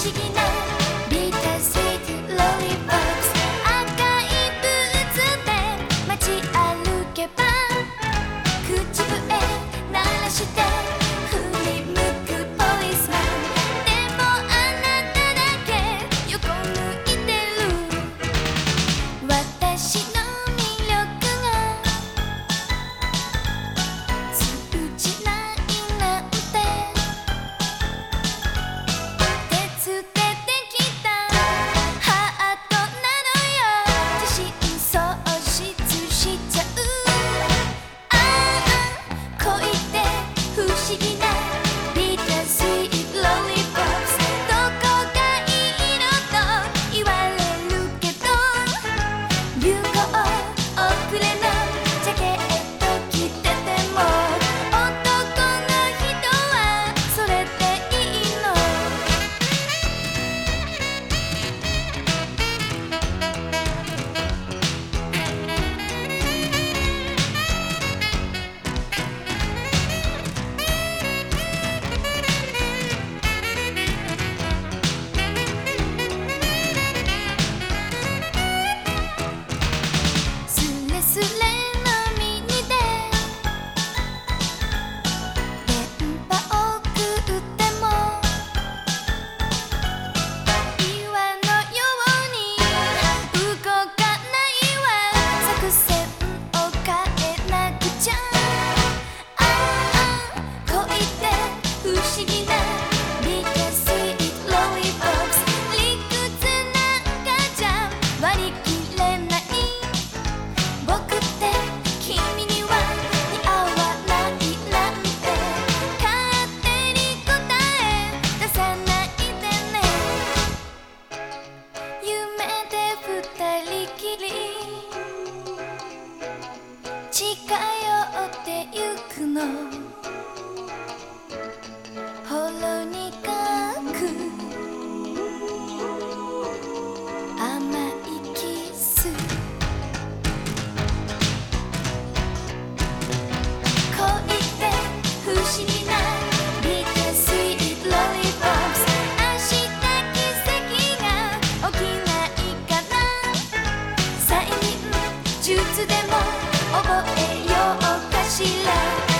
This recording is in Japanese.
不思議な議な術でも覚えようかしら。